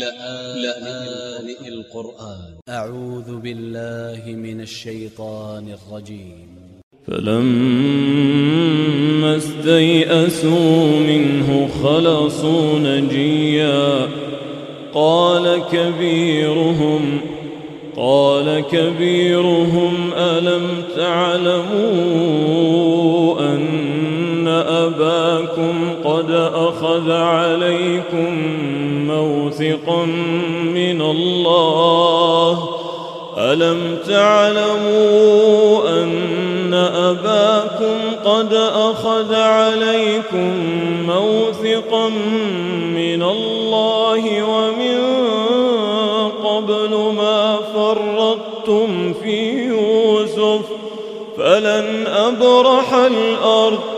لآن القرآن. أ ع و ذ ب ا ل ل ه من ا ل ش ي ط ا ن ا ل ج ي م فلما استيئسوا منه خلصوا نجيا. قال كبيرهم قال كبيرهم ألم تعلموا أن أباكم قد أخذ عليكم موثقا من الله. ألم تعلموا أن أباكم قد أخذ عليكم موثقا من الله ومن قبل ما فرطتم في يوسف فلن أبرح الأرض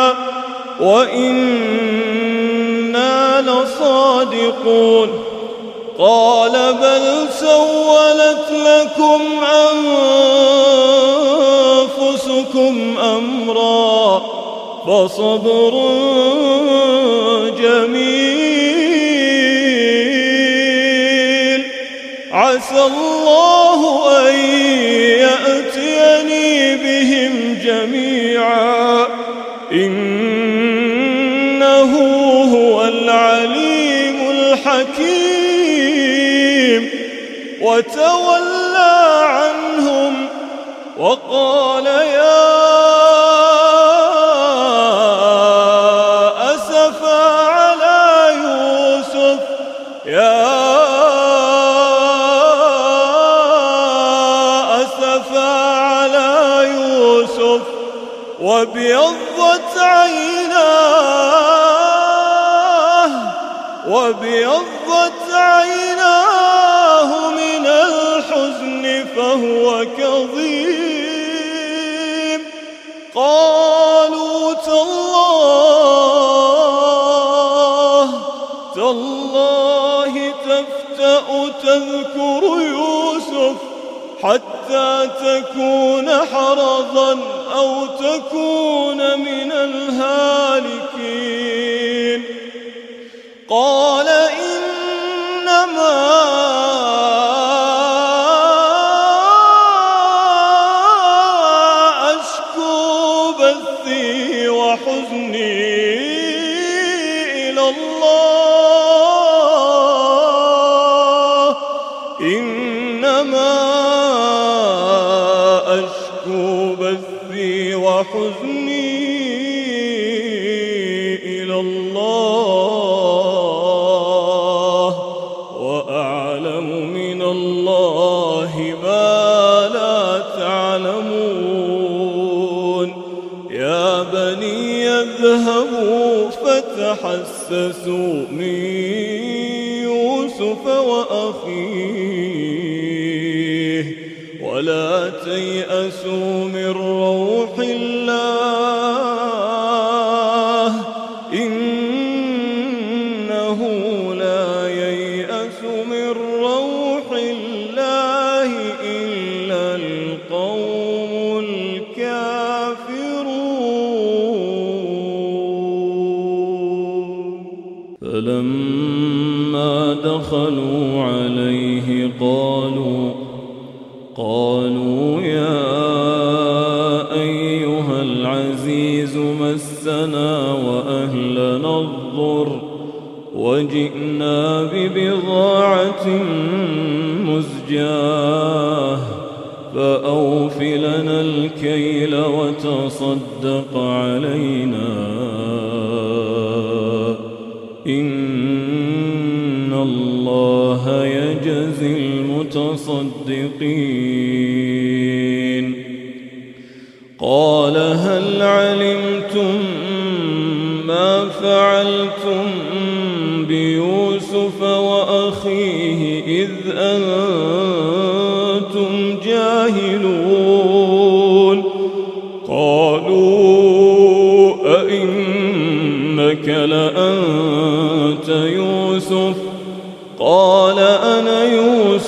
وإنا لصادقون. قال بل سولت لكم أنفسكم أمرا فصبر جميل. عسى الله وتولى عنهم وقال يا أسفا على يوسف يا وابيضت عيناه وابيضت قالوا تالله تالله تفتأ تذكر يوسف حتى تكون حرضا أو تكون من الهالكين. قال ولا تيأسوا من روح الله إنه لا ييأس من روح الله إلا القوم الكافرون. فلما دخلوا عليه قالوا قالوا يا أيها العزيز مس مسنا وأهلنا الضر وجئنا ببضاعة مزجاة فأوف لنا الكيل وتصدق علينا إن الله يجزي المتصدقين قال هل علمتم ما فعلتم بيوسف وأخيه إذ أنتم جاهلون؟ قالوا أئنك لأنت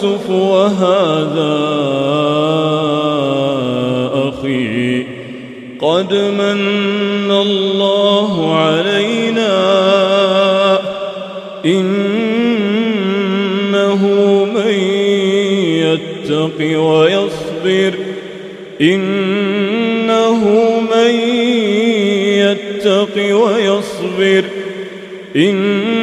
يوسف وهذا أخي قد من الله علينا إنه من يتق ويصبر إنه من يتق ويصبر إنه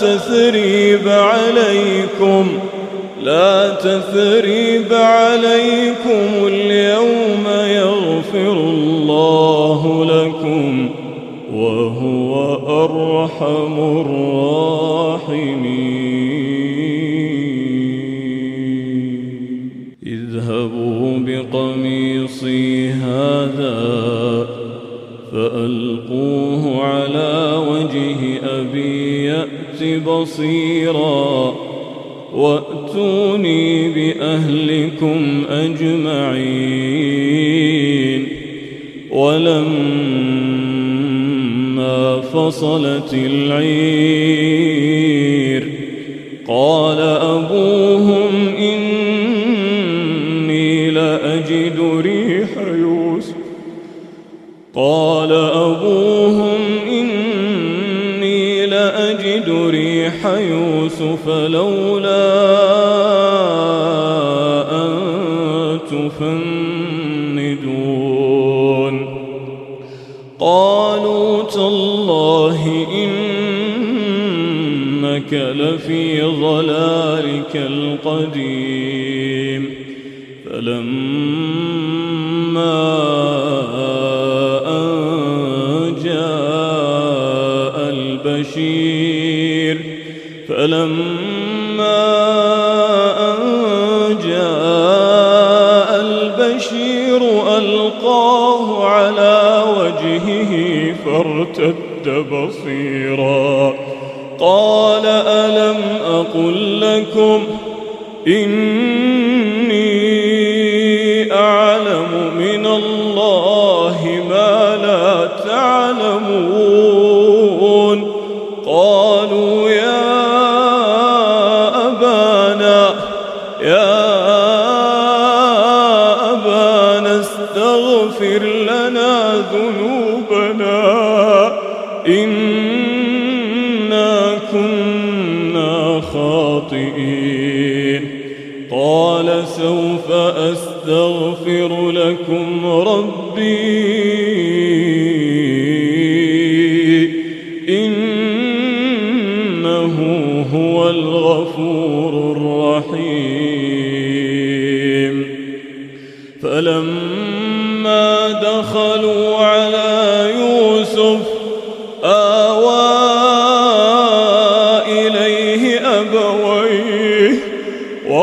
تثريب عليكم لا تثريب عليكم اليوم يغفر الله لكم وهو أرحم الراحمين. اذهبوا بقميصي هذا فألقوه بصيرا وأتوني بأهلكم أجمعين. ولما فصلت العير قال أبوهم قالوا تالله إنك لفي ضلالك القديم. فلما فارتد بصيرا. قال ألم أقل لكم أستغفر لكم ربي. إنه هو الغفور الرحيم. فلما دخلوا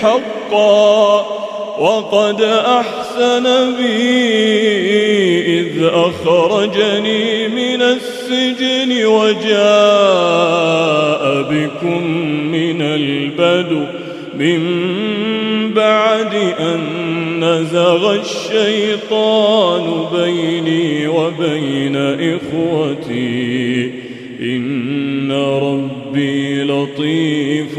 حقا وقد أحسن بي إذ أخرجني من السجن وجاء بكم من البدو من بعد أن نزغ الشيطان بيني وبين إخوتي. إن ربي لطيف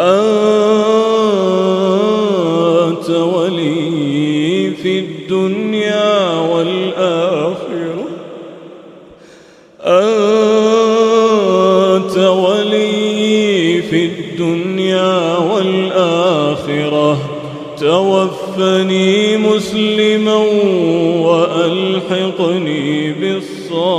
أنت ولي في الدنيا والآخرة. أنت ولي في الدنيا والآخرة. توفني مسلما وألحقني بالصالحين.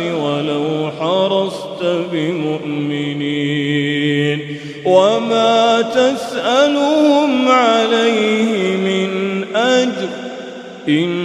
ولو حرصت بمؤمنين وما تسألهم عليه من أجر إن